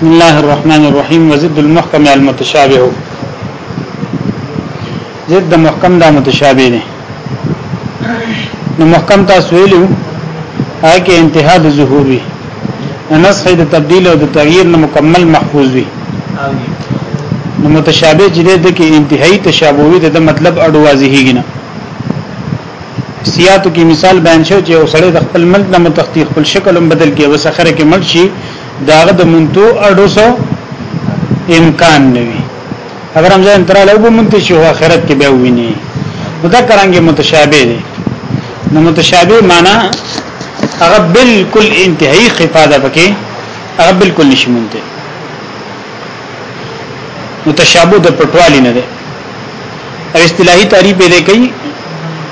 بسم الله الرحمن الرحیم وزد المحکم المتشابه زد محکم دا متشابه دی نو محکم تاسو ویلو هغه کې انتها د ظهور وي نسخ د تبديل او د تغییر نه مکمل محفوظ وي نو متشابه جدي د کې انتهایی تشابهي د مطلب اډو واضحېږي نه سیاتو کې مثال بیان شو چې وسړی د خپل ملک نه متختی خپل شکل هم بدل کې وسخره کې مړ شي داغه د منتو اډو سو امکان نوي اگر هم ځان تر له وبمنته شي او آخرت کې به ویني مذکر انګه متشابه دي نو متشابه معنی هغه بالکل انتهایی خفاده پکې هغه بالکل نشمنته متشابه د پټوالی نه ده او اصطلاحي تعریف به کوي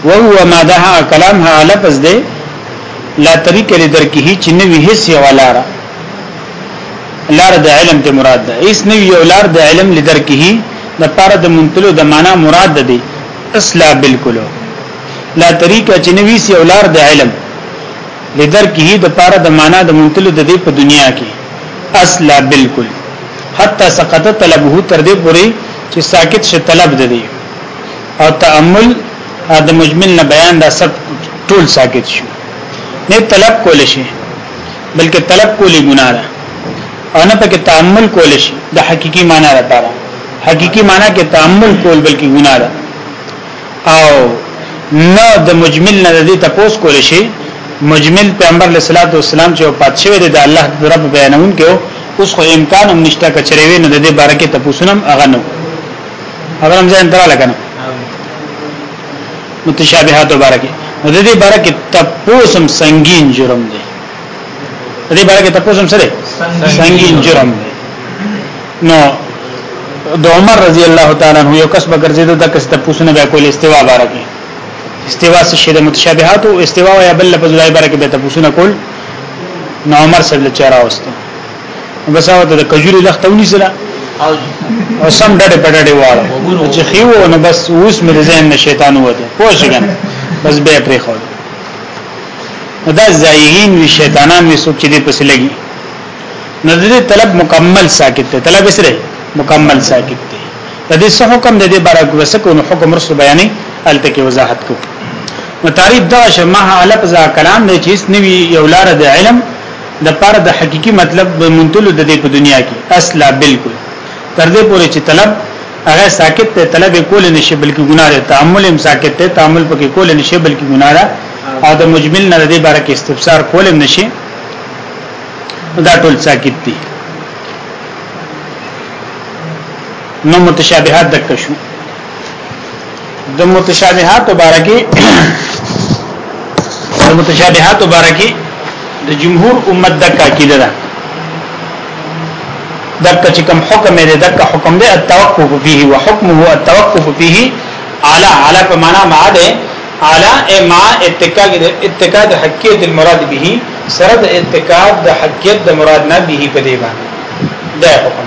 وهو ما ده کلام ها لفظ ده لا طریق لدرکه چې نه وی هیڅ یو لار لار د علم ته مراد ده هیڅ نه یو لار د علم لدرکه د پاره د منتلو د معنا مراد ده اصلا بالکل لا طریق چې نه وی یو لار د علم لدرکه د پاره د معنا د منتلو د دې په دنیا کې اصلا بالکل حتی سقط طلبه تر دې پوري چې ساکت شه طلب د دې او تامل د مجمل نه بیان دا سب ټول ساکت شو نه طلب کول شي بلکې طلب کولی ګناه ده او نه پکې تامل کول شي د حقيقي معنا لپاره حقيقي معنا کې تامل کول بلکې ګناه ده او نه د مجمل نه دې تپوس کول شي مجمل پیغمبر علیه الصلاۃ والسلام چې وفات شوی دی د الله رب بیانون کې اوس خو امکان هم نشته کچري وي نو د دې باره کې تپوسونم اغه نو اگر هم ځین تراله کنه متشابهات باره کې نو د دې باره کې تپوسم سنگین جرم دی دې باره کې تاسو هم سره سنگین جرم نو د عمر رضی الله تعالی عنہ یو کس بغیر زیاده د کس تاسو نه کول استوا باره کې استوا څه شی د متشابهات او استوا یا بل لفظ لای باره کې د تاسو نه کول نو عمر صلی الله چاره واستو بساوت د کجوري لخت ونی سره او سم ډډه پډډه واله چې خيو نو بس اوس مې ځین شیطان وته پوه شګنه بس به پرې خو دا زایغین وی شیطانان وی سوچ دې پس لګي نو دې طلب مکمل ساکت ته طلب سره مکمل ساکت ته د دې څه حکم د دې بارک وسکو نو حکم رسو بیانې الته کې وضاحت کو نو تعریف دا شمه علق ذا کلام دې چې نوی یو لار د علم د پر د حقيقي مطلب منتلو د دې په دنیا کې اصله بالکل تر دې پورې چې طلب هغه ساکت ته طلب کول نشي بلکې ګناه ده تعامل هم ساکت ته تعامل پکې کول نشي بلکې ګناه ده او د مجمل نه دې باره کې استفسار کول هم نشي دا ټول ساکت دي نو متشابهات دک شو د متشابهات بارکی د متشابهات بارکی د جمهور امت د کاکیده ده دک چې کوم حکم دی دک حکم دی التوقف فيه وحكمه التوقف فيه على على په معنا ما ده على ما اتکا اتکا د حقیقت المراد به سره د اتکا د حقیقت د مراد نه به په دی باندې دا حکم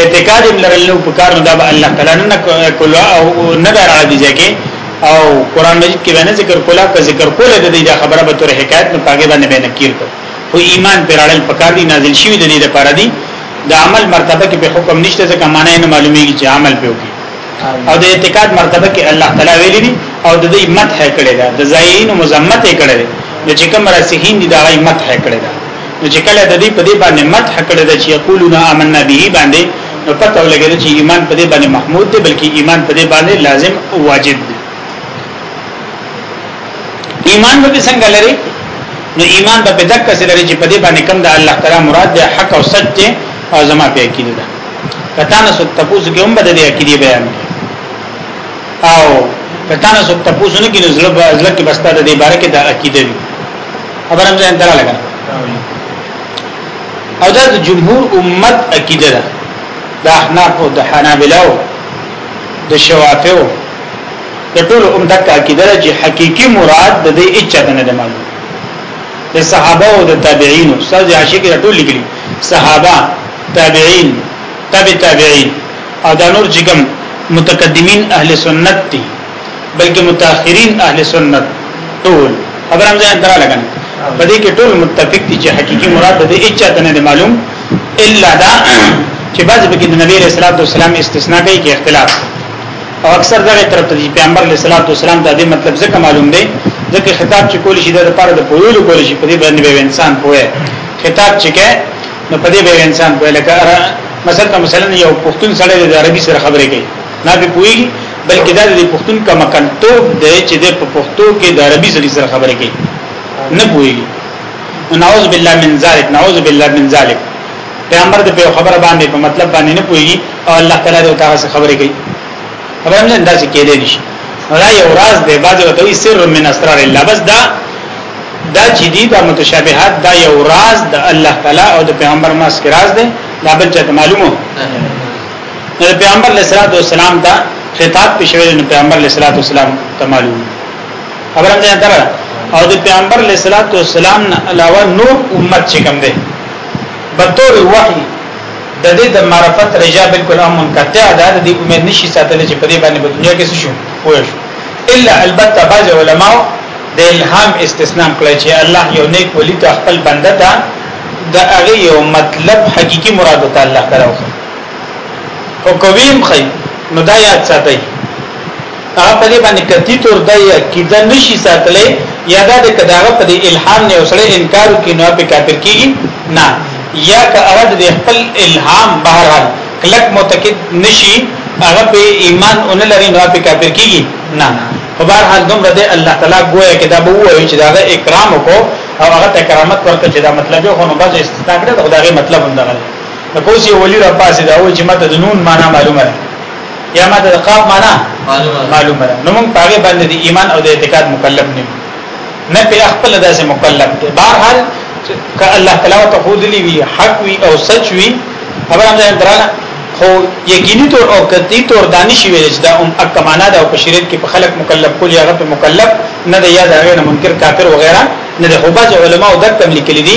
اعتقاد هم لرل نو په کار نو دا به الله تعالی نه کولا او نه دارا دي ځکه او قران مجید کې باندې ذکر کولا که ذکر کوله د دې دا خبره به تر حکایت نه پاګې باندې به نکیر کو خو ایمان پر اړل پکار دي نازل شوی د دې لپاره دي د عمل مرتبه کې په حکم نشته ځکه معنی نه معلومیږي چې عمل به وکړي او د اعتقاد مرتبه کې الله تعالی ویلي دي او د دې مت هکړه ده د زایین مزمت هکړه ده چې کوم راسخین دي دا غي مت هکړه ده نو چې کله د دې په دې باندې مدح کړی دا چې یقولون آمنا به باندې نو پته ولګی چې ایمان په دې باندې محمود دی بلکې ایمان په دې باندې لازم او واجب دی ایمان به څنګه لري نو ایمان به په دک سره لري چې په دې باندې کوم د الله تعالی مراد دی حق او سچ دی او زما په عقیده ده کته نه سو تاسو کې هم بده دي عقیده بیان او کته نه سو تاسو نه کې نزله به ازله کې بستا د دې باره کې د عقیده وي خبره مې ځان تراله کنه او دا د جمهور امت عقیده ده د احناف او د حنابلو د شوافیو د ټول امت عقیده ده چې حقيقي مراد د دې اچا نه ده معلوم د صحابه او د تابعین او ساز عاشق ټول لګلي صحابه تابعین تبع تابعین او دا نور چې کوم متقدمین اهل سنت دي بلکې متأخرین اهل سنت ټول خبر هم ځان درا لګن په دې کې ټول متفق دي چې حقيقي مراد د اچا ته نه معلوم الا دا چې بعض به کې د نبی رسول الله والسلام استثناء کوي کې اختلاف او اکثر دغه طرف ته چې پیغمبر علیه الصلاۃ والسلام ته دې مطلب ځکه معلوم دی ځکه خطاب چې کول شي د لپاره د پویلو کول شي په دې باندې به انسان پوهه خطاب چې کې نو په دې به انسان پوهه لکه مثلا مثلا یو پښتون سره د عربي سره خبرې کوي نه به پوهیږي بلکې دا د پښتون کما کنټوب دی چې د پښتو کې د عربي ځلې سره خبرې کوي نه پوي نعوذ بالله من ذلک نعوذ بالله من ذلک پیغمبر د په خبره باندې په مطلب باندې نه پوي او الله تعالی د تاسو خبرې کوي خبره نه انداز کې دی نشي دا یو راز دی بعض وته سر من اسرار الله بس دا دا چې دي دا متشابهات دا یو راز د الله تعالی او د پیغمبر ماسک راز دی دا بل چاته معلومه نو پیغمبر علیه الصلاۃ والسلام ته خطاب پښوی نو پیغمبر علیه الصلاۃ والسلام ته معلوم خبره ده تر او د پیغمبر علیه الصلاۃ والسلام علاوه نور امت چې کوم ده په تور وحی د دې د معرفت رجا بالکل امن کته ده د دې امید نشي ساتل چې په دې باندې په دنیا کې څه شو وایي الا البته بعض علما د الهام استثناء کړی چې الله یو نیک ولی ته خپل بنده ته د هغه یو مطلب حقيقي مراد تعالی کراوه خو کویم خی نو دا یاد ساتي هغه په دې باندې کتی تور دی کیده نشي ساتلې یا دا د کداغه په دې الهام نه وسړي انکار کوي نو په کافر کیږي نه یا که هغه د خپل الهام بهر کلک متکد نشي هغه په ایمان اون لري نو په کافر کیږي نه په بهر حال دومره دی الله تعالی ګویا کې دا به وایي چې دا اکرام وکړو او هغه ته کرامت ورکړي چې دا مطلب یو خو نو بس استثناء کړی دا غي مطلب هم دغه نو پوس یو ولی را پاسې دا وای چې ماته د نون معنا معلومه ده یا ماته د قاف معنا معلومه ده نو موږ پاره باندې د ایمان او د اعتقاد مکلف نه نه په خپل داسې مکلف دی بهر حال که الله تعالی ته خود لي وي حق وي او سچ وي خبره هم ځان درانه خو یقیني تور او کتی تور دانش ویل چې دا هم اک معنا ده او په شریعت کې په خلق مکلف کول یا غته مکلف نه دی یا دا غیر منکر کافر وغیرہ نه ده خو باج علماء د کم لیکل دي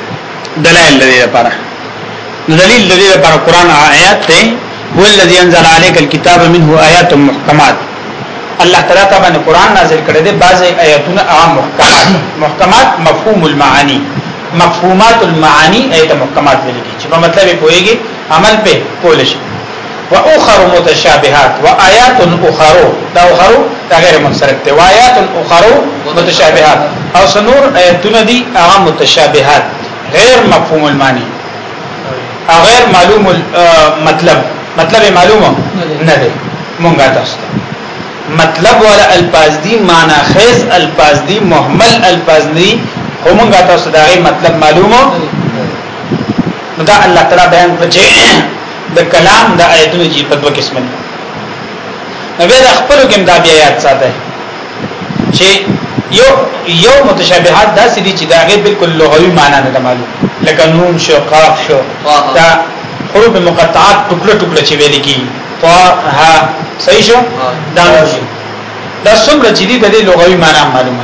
دلائل د دې لپاره دلیل د دې لپاره قران آیات ته هو الذی انزل عليك الكتاب منه آیات محکمات الله تعالی ته باندې قران نازل کړی دی بعضی آیاتونه عام محکمات محکمات مفهوم المعانی مفهومات المعانی ایت محکمات ویل کی چې په مطلب پوهیږي عمل په کول شي واخر متشابهات وآيات اخر دا اخر دا غیر منصرف دی وآيات اخر متشابهات او سنور آیاتونه دي هغه متشابهات غیر مفهوم المعنی او غیر معلوم المطلب مطلب معلومه نه دی مونږه تاسو مطلب ولا الفاظ دي معنی خیز الفاظ دي مهمل الفاظ دي همغه تاسو دا غي مطلب معلومه دا الله تعالی بیان کړي د کلام د آیتونو چې په دوه قسم دي نو بیا د خپل کوم دا بیا یاد ساته چې یو یو متشابهات داسې دي چې دا غي بالکل لغوي معنی نه معلوم لکه نون شو قاف شو دا حروف مقطعات ټوکړه ټوکړه چې ویل کی طا ها صحیح شو دا دا څومره چې دي د لغوي معنی معلومه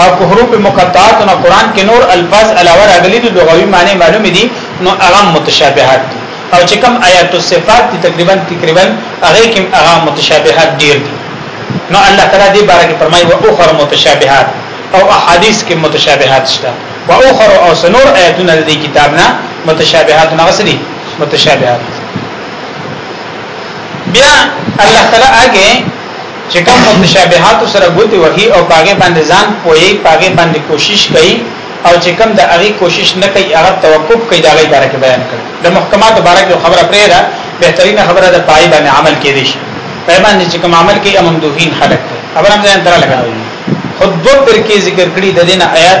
او په حروف مقطعات نه قران کې نور الفاظ علاوه راغلي دي لغوي معنی معلوم دي نو هغه متشابهات دي او چې کوم آیات الصفات دي تقریبا تقریبا هغه کې هغه متشابهات ډیر دي نو الله تعالی دې باره کې فرمایي او اخر متشابهات او احادیث کې متشابهات شته او اخر او سنور آیاتونه دې کتاب نه متشابهات نه غسري متشابهات بیا الله تعالی هغه چې کوم متشابهات سره ګوتی وهي او پاګه باندې ځان پوي پاګه باندې کوشش کوي او چې کوم د هغه کوشش نه کوي هغه توقف کوي دا غي باره کې بیان کړ د محکمات باره کې خبره پرې ده بهترینه خبره ده پای باندې عمل کې دي پای باندې چې کوم عمل کوي اممدوهین خلق خبره هم ځان تر لګاوي خود دو پر کې ذکر کړی د دین آیات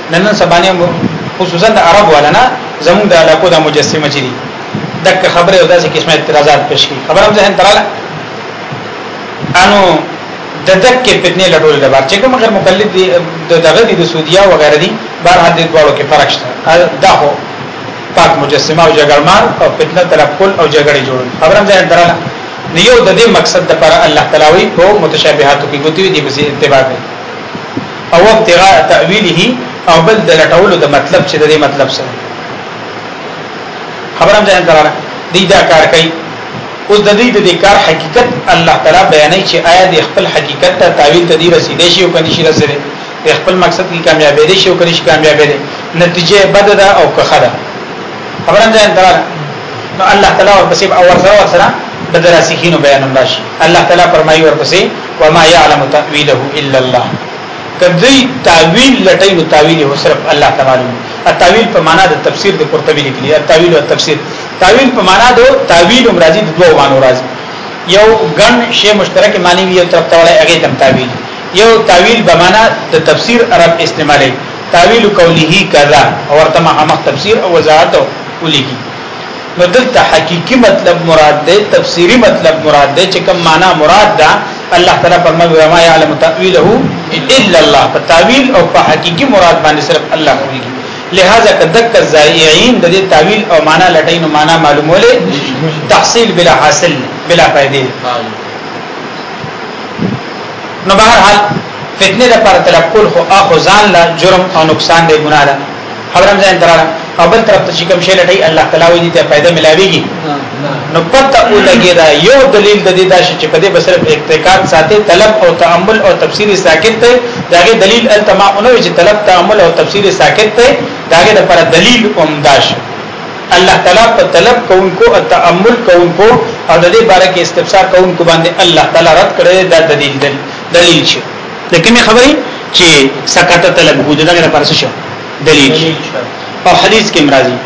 نن سبانه خصوصا د عرب ولنا زموږ د علاقو د مجسمه چي دي دغه خبره او داسې قسمه اعتراضات پېښ کړي خبره هم ځین تراله انو د دکې فتنې لټول د بار چې کوم غیر مقلد دي د دغه دي د سعودیا و غیره دي بهر حد دې ډول کې فرق شته دا هو پاک مجسمه او جګړمار او فتنه تلقل او جګړې جوړ خبره هم ځین تراله نیو د دې مقصد لپاره الله تعالی وي په متشابهاتو کې ګوتوي دي په اتباع کوي او ابتغاء تاویله او بل د لټولو د مطلب چې د دې مطلب سره خبرم ځان تراله دی دا کار کوي اوس د دې د کار حقیقت الله تعالی بیانوي چې آیا د خپل حقیقت ته تعویل ته دی رسیدې شي او کني شي رسیدې د خپل مقصد کې کامیابې دي شي او کني شي کامیابې دي نتیجه بد ده او که خره خبرم ځان تراله نو الله تعالی ورپسې او ورسره ورسره د دراسخینو بیان راشي الله تعالی فرمایي ورپسې وما يعلم تاويله الا الله کدی تاویل لټی نو تاویل هو صرف الله تعالی التاویل په معنا د تفسیر د قرطبی لیکلی التاویل او تفسیر تاویل په معنا د تاویل مرادی د دوه معنی راځي یو ګن شی مشترک معنی وی تر توړه هغه تم تاویل یو تاویل به معنا د تفسیر عرب استعمالی تاویل قوله کذا او ورته مخ تفسیر او وضاحت ولیکي نو دلته حقيقي مطلب مراد ده تفسيري مطلب مراد ده چې کوم معنا مراد ده الله تعالی فرمایي وما يعلم تاويله الا الله په تاويل او په حقيقي مراد باندې صرف الله کوي لہذا کدک الزائعين د دې تاويل او معنا لټین معنا معلوموله تحصيل بلا حاصل بلا فائدې نو بهر حال فتنه د پر تلقل خو اخو ځان لا جرم او نقصان دی ګناه ده خبرم ځان دراله او بل طرف ته چې کوم شی لټي الله تعالی وي دې ته فائدہ ملاويږي نو پته ولګي دا یو دلیل د دې دا چې په دې بسره اعتقاد ساتي طلب او تامل او تفسیر ساکت دی داغه دلیل التما انو چې طلب تامل او تفسیر ساکت دی داغه لپاره دلیل اومداش الله تعالی په طلب کوونکو او تامل کوونکو او د دې باره کې استفسار کوونکو باندې الله تعالی رد کړی دا دلیل دی دلیل شي د کومې خبرې چې سکت طلب هو دغه لپاره شو دلیل او حدیث کې مرضی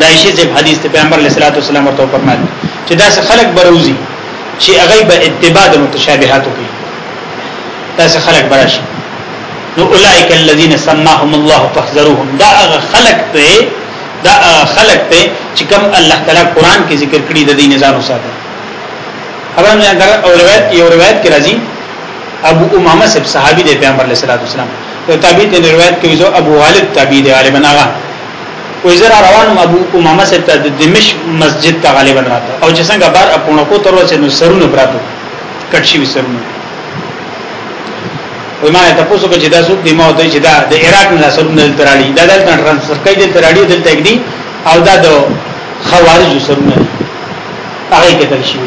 دا شی چې حدیث ته پیغمبر علیه الصلاۃ والسلام ورته فرمایي چې دا خلک بروزي چې هغه به اتباع د متشابهاتو کوي دا خلک براشي نو اولئک الذین سماهم الله فاحذروهم دا هغه خلق ته دا خلق ته چې کوم الله تعالی قران کې ذکر کړی د دې نظام ساته خبرم نه او روایت یو روایت کې راځي ابو امامه سب صحابي دی پیغمبر علیه الصلاه والسلام یو تابعی دی روایت کوي زه ابو غالب تابعی دی غالبا هغه وې زه روانم ابو امامه سب ته د دمشق مسجد ته غالبا راته او چې څنګه بار اپونه کو تر وسه نو سرونه براتو کټ شي سرونه وې ما ته پوسو کې دا څوک دی ما ته چې دا د عراق نه سرونه تراړي دا دلته ترانسفر کوي دلته راړي دلته کې او دا د خوارج سرونه هغه قتل شي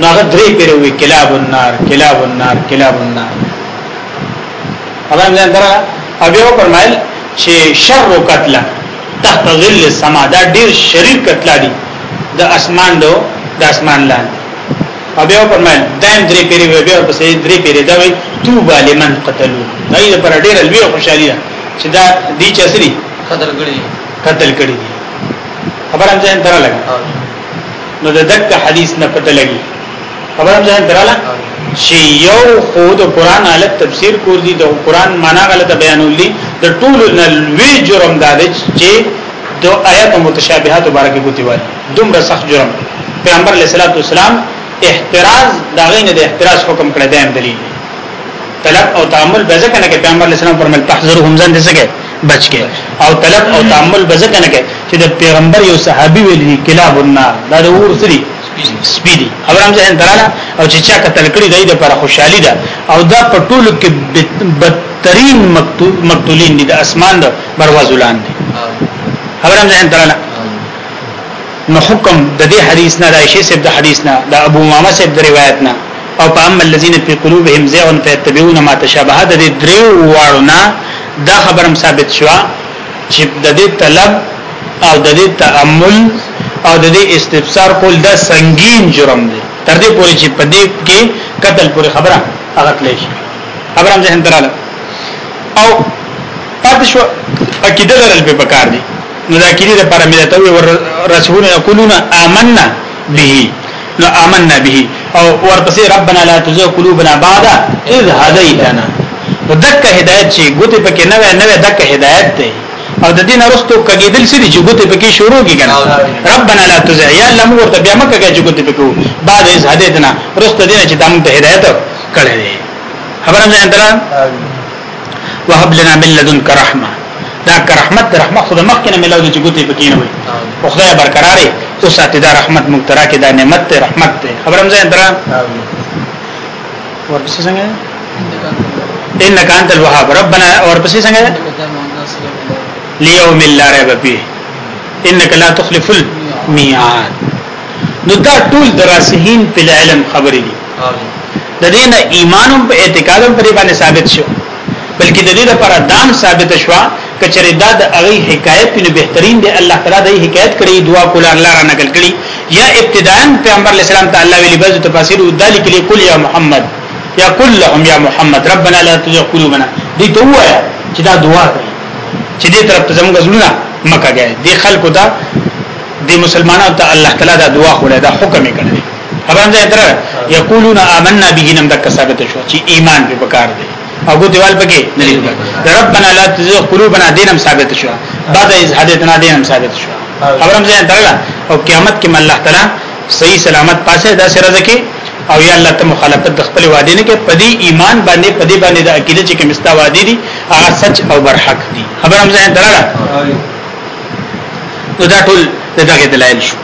نو هغه درې پیره وی کلاب النار کلاب النار کلاب النار هغه ځان درا ابيو فرمایل چې شر قتل تحت ظل السما دا ډیر شریر قتل دي د اسمان دو د اسمان لاندې او بیا په من دایم درې پیری وی بیا په سې درې پیری دا وی توبه لمن قتلوا دا یې پر ډیر لوی خوشالي ده چې دا دی چسري قدر غړي قتل کړی دي خبر هم ځان درا لګا نو د دک حدیث نه پته لګي خبر هم ځان درا لګا چې یو خود قران حالت تفسیر کول دي د قران معنا غلطه بیانول دي د ټول نه لوی جرم دا دی چې د آیات متشابهات مبارکه کوتي وای دومره سخت جرم پیغمبر علیه الصلاۃ والسلام احتراز دا غینه د احتراز حکم کړی دی دلیل طلب او تعامل به ځکه نه کې پیغمبر علیه السلام فرمایل تحذرهم ځان دې څه بچ کې او طلب او تامل به ځکه نه کې چې د پیغمبر یو صحابي ویل دي کلاب النار دا د اور سری سپی دي ابرام ځین تراله او چې چا قتل کړی دی د پر خوشحالي ده او دا په ټولو کې بدترین مقتول مقتولین دي د اسمان د بروازولان دي ابرام ځین تراله نو حکم د دې حدیث نه د عائشه سب د حدیث نه د ابو امامه سب د روایت نه او په اما الذين في قلوبهم زيغ فيتبعون ما تشابه د دې دریو واړو نه دا خبرم ثابت شو چې د دې طلب او د دې تامل او د دې استفسار کول دا سنگین جرم دی تر دې پورې چې په دې کې قتل پورې خبره هغه تلې شي خبره هم ذهن تراله او پاتې شو عقیده لرل په پکار دي نو دا کلی د پرمیدته ور رسول یقولون آمنا به نو آمنا به او ورپسې ربنا لا تزغ قلوبنا بعد اذ هديتنا دک هدایت چې ګوتې پکې نه وې نه وې دک هدایت دی او د دین ارستو کګیدل سړي چې ګوتې پکې شروع کی کنه ربنا لا تزغ یا الله موږ ته بیا مکه کې چې ګوتې پکې بعد اذ هدیتنا رست دین چې دمو ته هدایت کړې خبره مې اندره وهب لنا من لدنك رحمه دا رحمت د رحمت خود مخ کنه ملاو دي چې ګوتې پکې نه وي او خدای برقرارې او ساتي دا رحمت مونږ ترا کې دا نعمت ته رحمت ته خبرم زه درا ورپسې څنګه انك انت الوهاب ربنا ورپسې څنګه ليوم لا ريب فيه انك لا تخلف الميعاد نو دا ټول دراسهین په علم خبرې دي د دې نه ایمان په اعتقاد هم پرې باندې ثابت شو بلکې د دې لپاره دام ثابت شو کچره دا د هغه حکایت په بهترین دی الله تعالی د حکایت کړي دعا کول الله را نقل کړي یا ابتداء پیغمبر علیہ السلام تعالی ویلی بعض تفاسیر ذلک لکل یا محمد یا کل لهم یا محمد ربنا لا تزغ قلوبنا دې ته وایا چې دا دعا کوي چې دې طرف ته زموږ زړونه مکه غي دې خلکو ته دې مسلمانانو ته الله تعالی دا دعا خوړه دا حکم یې کړی خبر ده تر یقولون آمنا به نم تک ثابت شو چې ایمان په پکار دی او کو دیوال پکې نه دی ربنا لا تزغ قلوبنا دینم ثابت شو بعد از حدیثنا دینم ثابت شو خبرم ځان درلا او قیامت کې الله تعالی صحیح سلامت پاسه دا سره ځکه او یا الله ته مخالفت د خپل وعده نه کې پدی ایمان باندې پدی باندې د عقیده چې کمستا وعده دي هغه سچ او برحق دي خبرم ځان درلا نو دا ټول دغه دلایل شو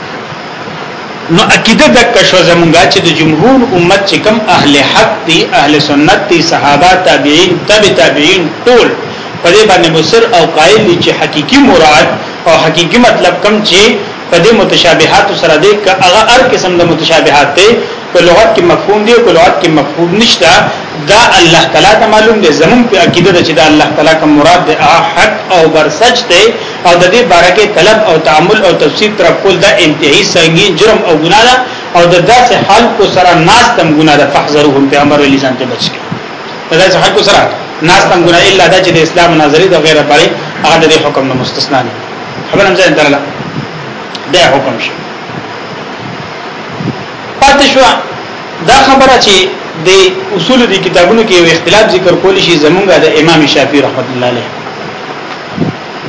نو عقیده د کښو زمونږه چې د جمهور امت چې کم اهل حق دي اهل سنت دي صحابه تابعین تبع تابعین ټول په دې باندې مصر او قائل دي چې حقيقي مراد او حقيقي مطلب کم چې په دې متشابهات سره دې هغه هر قسم د متشابهات ته په لغت کې مفهوم دی په لغت کې مفهوم نشته دا الله تعالی ته معلوم دی زمون په عقیده چې دا الله تعالی کوم مراد دی حق او برسج دی او د دې بارکه طلب او تعامل او تفسیر تر خپل دا انتهایی سنگین جرم او ګناه ده او د داسې خلکو سره ناس تم ګناه ده فحذرهم پیغمبر علی ځان ته بچ کی د داسې خلکو سره ناس تم ګناه الا دا چې د اسلام نظری د غیره پرې هغه د حکم نه مستثنا دي خبرم ځان درلا دا حکم شي پاتې شو دا خبره چې د اصول دي کتابونو کې یو اختلاف ذکر کول شي زمونږ د امام شافعي رحمت الله علیه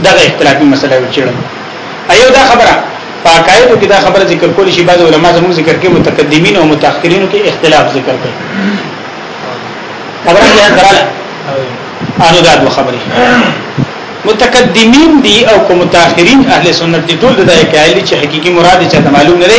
دا اختلافي مسله و چیرې ایو دا خبره پاکایتو کې دا خبره ذکر کول شي بعض علما زموږ ذکر کې متقدمین او متأخرین کې اختلاف ذکر کوي خبره یې دراله انو دا دوه خبرې متقدمین دي او کوم متأخرین اهل سنت دي ټول د دې قائل چې حقيقي مراد چې معلوم نه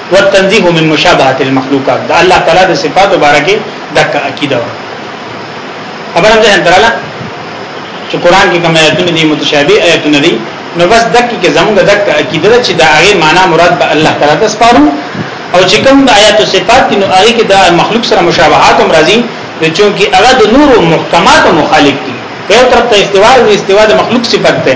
والتنزيه من مشابهه المخلوقات دا الله تعالی د صفات مبارکه دک عقیده خبره ده دراله چې قران کې کوم آیتونه دي متشابه آیتونه دي نو بس دک کې زموږ دک عقیده چې دا هغه معنا مراد به الله تعالی ته سپارو او چې کوم د آیات او صفات نو هغه کې د مخلوق سره مشابهات هم راځي نو چونکی هغه د نور محکمات مخالف دي په طرف ته استوا او استوا د مخلوق صفت ده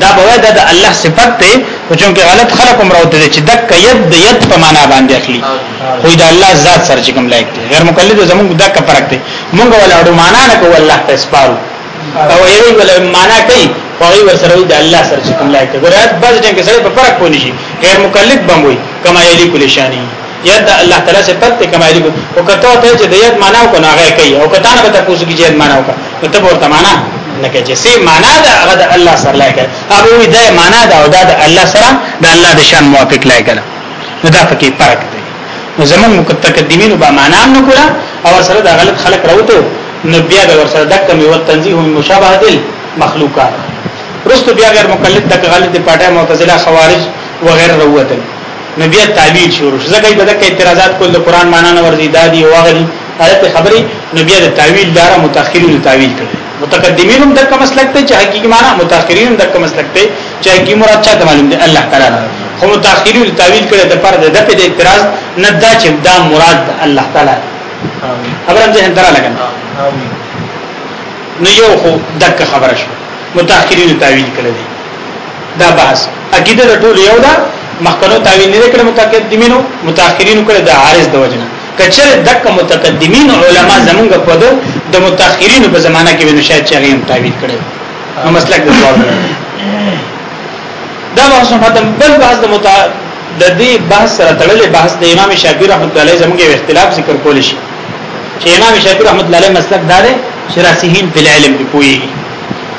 دا به دا د الله صفت ته او چونکه غلط خلق هم راوته چې دک ید د ید په معنا باندې اخلي خو دا الله ذات سره چې کوم لایق دی غیر مقلد زموږ دک فرق دی موږ ولا اړو معنا نه کوو الله ته سپارو او یوی ولا معنا کوي خو هغه ورسره د الله سره چې کوم لایق دی ګوره بعض ټیم کې سره په فرق پوه نشي غیر مقلد بموي کما یلی کل شانی یا د الله تعالی صفات ته کمالي کو او کته ته چې د یاد معنا کو نه غي کوي او کته نه به تاسو کې یاد معنا وکړه نو ته ورته معنا نه کې چې سي معنا دا هغه د الله سره لای کړ هغه وی دا معنا دا او دا د الله سره د الله د شان موافق لای کړ نو دا پکې فرق دی نو زمون متقدمین به معنا نه کولا او سره دا غلط خلق راوته نو بیا به ور سره دک مې و تنزیه مشابهه دل مخلوقات رستو بیا غیر مقلد دک غلط پټه معتزله خوارج وغیرہ راوته نو بیا تعویل شروع شو ځکه په دغه اعتراضات کول د قران معنا نه ورزي دادی او غلی حالت خبري نو بیا د تعویل لاره متأخرین تعویل کړي متقدمین هم دغه مسلک ته چې حقيقي معنا متأخرین هم دغه مسلک ته چې حقيقي مراد چا ته معلوم دی الله تعالی خو متأخرین تعویل کړي د پر د دغه د اعتراض نه دا چې دا مراد الله تعالی خبره هم ځین درا لګنه نو یو خو دغه خبره شو متأخرین تعویل کړي دا بحث عقیده د ټول یو ده مخکنو تعویل نه کړ متقدمینو متأخرینو کړ د عارض د وجنه کچر دک متقدمین علما زمونږ په دو د متأخرینو په زمانہ کې ونه شاید چې هم تعویل کړي نو مسلک د ځواب دا بحث ختم بل بحث د متا د دې بحث سره تړلې بحث د امام شافعي رحمت الله علیه زمونږ اختلاف ذکر کول شي چې امام شافعي رحمت الله علیه مسلک دار شراسیین په علم کې پوي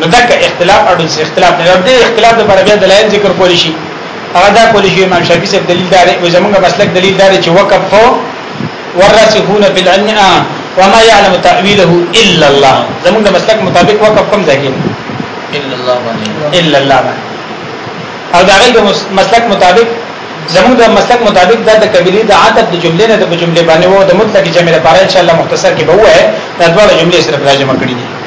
نو دا که اختلاف اړو سي اختلاف نه دی اختلاف د پر بیا دلایل ذکر کول شي هغه دا کول شي امام شافعي صاحب دلیل دار او زمونږ مسلک دلیل دار چې وقف هو ورسخون فی العلم وما يعلم تاويله الا الله زمونږ مسلک مطابق وقف کم ځای الا الله باندې الا الله باندې او دا غي مسلک مطابق زموږ د مسلک مطابق دا د کبیری د عادت د جملې نه د جملې باندې وو د مطلق جمع لپاره ان شاء الله مختصر کې به وای دا ډول جملې سره راځم کړی دي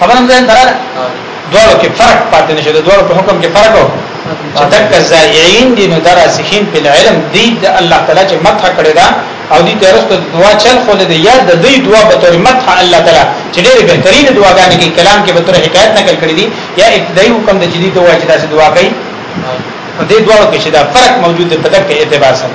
خبرم ځین درل دوړو کې فرق پاتې نشي د دوړو په حکم کې فرق وو چې تک زائعين دي نو دراسخين په علم دي د الله تعالی چې مدح کړی دا او دي ترسته دعا چل خو دې یاد د دې دعا په تور مدح الله تعالی چې ډېر بهترین دعاګانې کې کلام کې به تر حکایت نقل کړی دي یا ابتدایي حکم د جدي دعا چې داسې دعا کوي په دې دعا کې چې دا فرق موجود دی په دغه اعتبار سره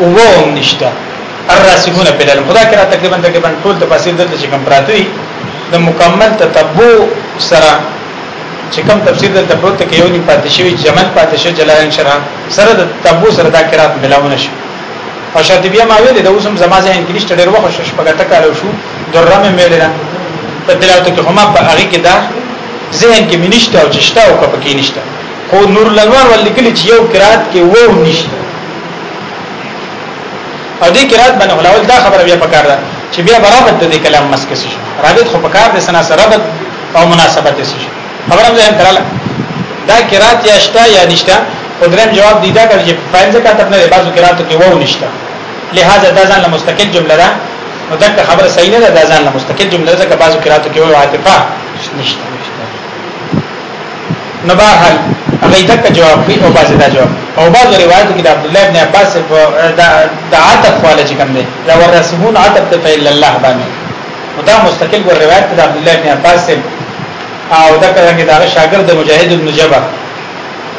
او ووم نشته الراسخون په لن خدا کرا تقریبا تقریبا ټول تفاسیر دلته چې کوم پراته دي د مکمل تتبع سره چې کوم تفسیر دلته پروت کې یو نه پاتې شوی جمل پاتې شوی جلال شرح سره د تتبع سره دا کرات ملاونه شي او شاطبیه ما ویل د اوسم زما ځین کې نشته ډېر وخت شش پګه کالو شو درمه مېل نه په تلاوت کې هم په هغه کې دا ذهن کې منشته او چشته او کپکې نشته خو نور لنوار ولکلی چې یو کرات کې وو نشته او دې قرات باندې غلاول دا خبره بیا پکار ده چې بیا برابر د دې کلام مسکه شي رابط خو پکار دي سنا سره رابط او مناسبت شي خبره ده هم تراله دا قرات یا شتا یا نشتا قدرم جواب دیدا کړ چې فاعل ځکه تر نه بعضو قرات کې وو نشتا لہذا دا ځان له مستقل جمله ده نو دا خبره صحیح نه ده دا ځان له مستقل جمله ځکه بعضو قرات کې وو عاطفه نشتا نو بهر هغه دک جواب کوي او باز دا جواب او باز روایت کې د عبد الله ابن عباس د عتب والا چې کوم دی دا ورسمون عتب ته فعل الله باندې دا مستقل ور روایت د عبد الله ابن عباس او دا څنګه دا شاګرد د مجاهد ابن جبر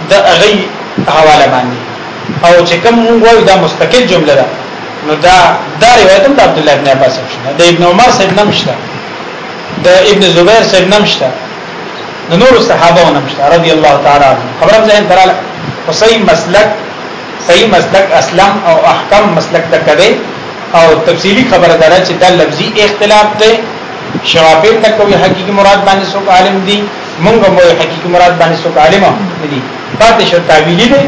د اغي حواله باندې او چې کوم وو دا مستقل جمله ده نو دا دا روایت د عبد الله ابن عباس څخه د ابن عمر څخه نمشته د ابن زبیر څخه نمشته د نور صحابه ونم شته رضی الله تعالی عنهم خبرم ځین تراله او صحیح مسلک صحیح مسلک اسلم او احکم مسلک تکده او تفصیلی خبره ده چې دا لفظي اختلاف ده شوافی تک کوي حقيقي مراد باندې څوک عالم دي مونږ هم وایو حقيقي مراد باندې څوک عالم دي پاتې شو تعویلی ده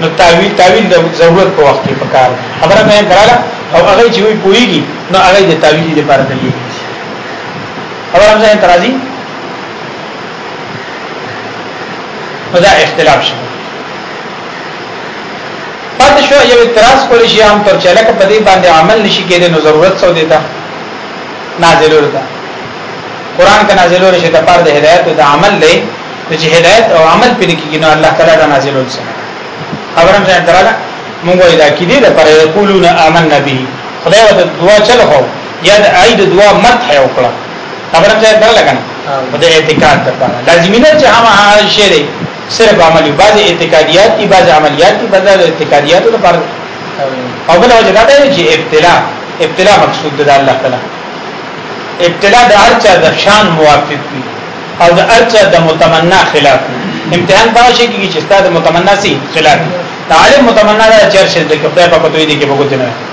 نو تعویل تعویل د ضرورت په وخت کې پکار خبره مې دراله او هغه چې وی پويږي نو هغه د تعویلی لپاره دی خبر هم ځای ترازی دا اختلاف شو پاتې شو یو اعتراض کول شي عام طور چې لکه په دې باندې عمل نشي کېدای نو ضرورت څه دیتا نازلول ده قران کې نازلول شي د پاره د هدایت او د عمل لې چې هدایت او عمل پې کېږي نو الله تعالی دا نازلول سره خبرم ځان دراله مونږه دا کې دي د پاره یقولون آمنا به خدای وته دعا چلو یا د عید دوا مدح وکړه خبره ځای پر لګنه او د اعتقاد لپاره لازمي نه چې هم هغه شی دی صرف عملی بعض اعتقادیات دي بعض عملیات دي بعض اعتقادیات لپاره او بل وجه دا دی چې ابتلا ابتلا مقصود ده الله تعالی ابتلا د ارچا د شان موافق وي او د ارچا د متمنا خلاف امتحان دا شي چې ستاسو متمنا سي خلاف طالب متمنا دا چرشه د کفایت په توګه دي کې وګورئ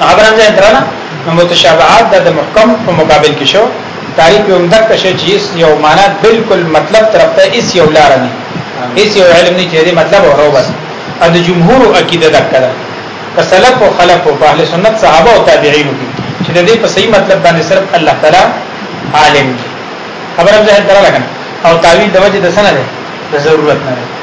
خبرم ځای درنه نو متشابهات د محکم په مقابل کې شو تعریف یو دک شي چې یو معنا بالکل مطلب طرف ته اس یو لار نه اس یو علم نه چې مطلب اورو بس ا د جمهور عقیده دک کړه په سلف او خلف او اهل سنت صحابه او تابعین کې چې د دې په صحیح مطلب باندې صرف الله تعالی عالم خبرم ځای درنه او تعویل د وجه د سنه ده د ضرورت نه